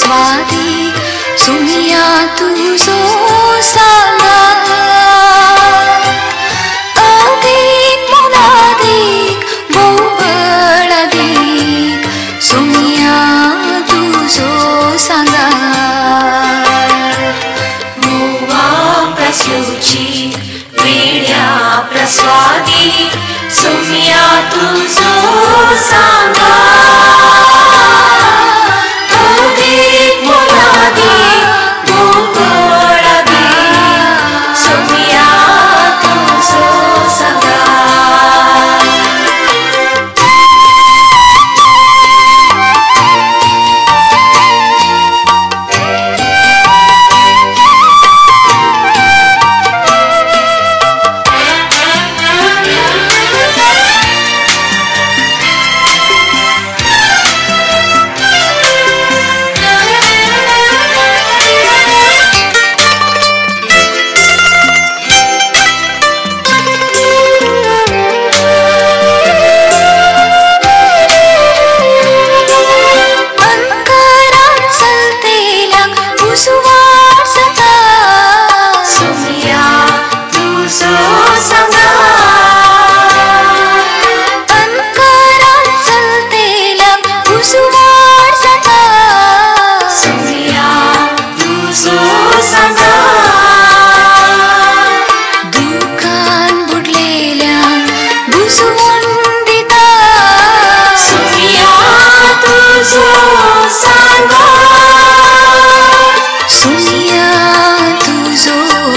سواری سنیا تو سو سالا ادیک منادیک بوبڑ ادیک سنیا تو سو سالا مووا پرسوچی، ویڑیا پرسوادی۔ سمیا تو سو سالا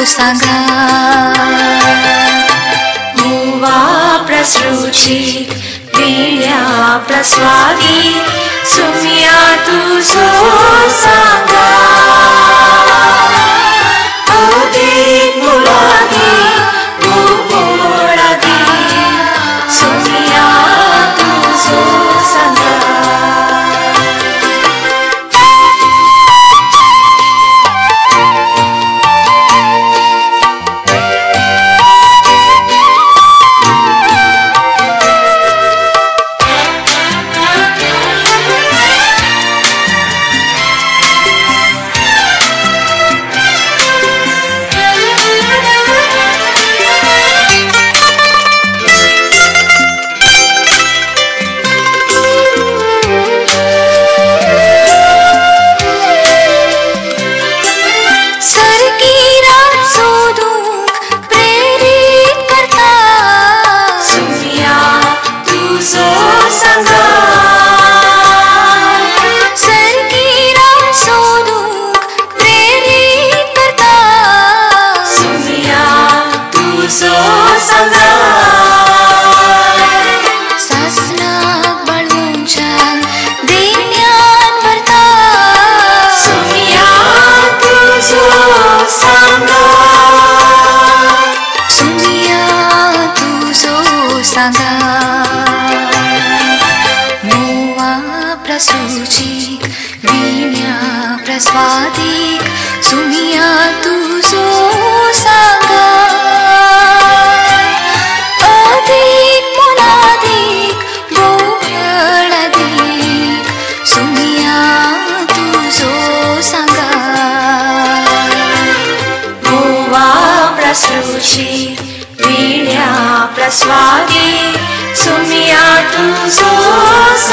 سگ موا پرسکی پیڑیا پرسوی سوچی وینیا پرسوادی سمیا تو سو ساگا ادیک ملادیک بوڑادیک سمیا تو سو ساگا گوا پرسوشی وینیا سوادی سمیا تو سو س